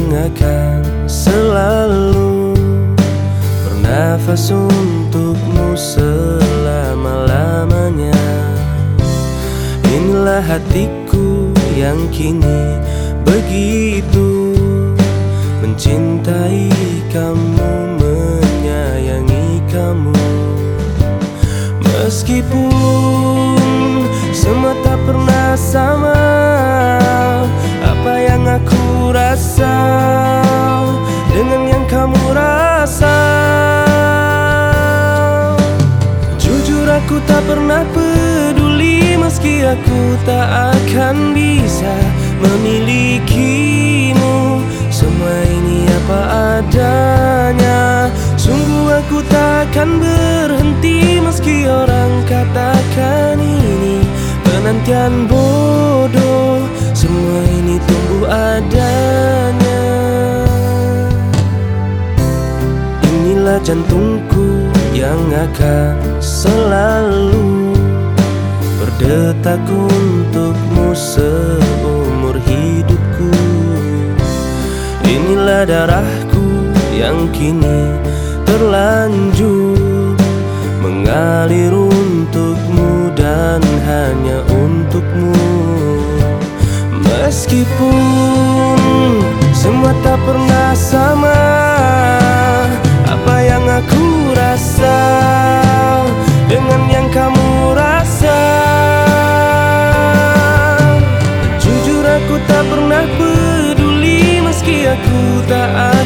yang akan selalu bernafas untukmu selama-lamanya. Inilah hatiku yang kini begitu aku tak pernah peduli Meski aku tak akan bisa memilikimu. Semua ini apa adanya? Sungguh aku takkan berhenti Meski orang katakan ini Penantian bodoh. Semua ini tunggu adanya. Inilah jantungku akan selalu Berdetak untukmu seumur hidupku. Inilah darahku yang kini terlanjur Mengalir untukmu dan hanya untukmu. Meskipun semua tak pernah sama aku tak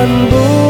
看不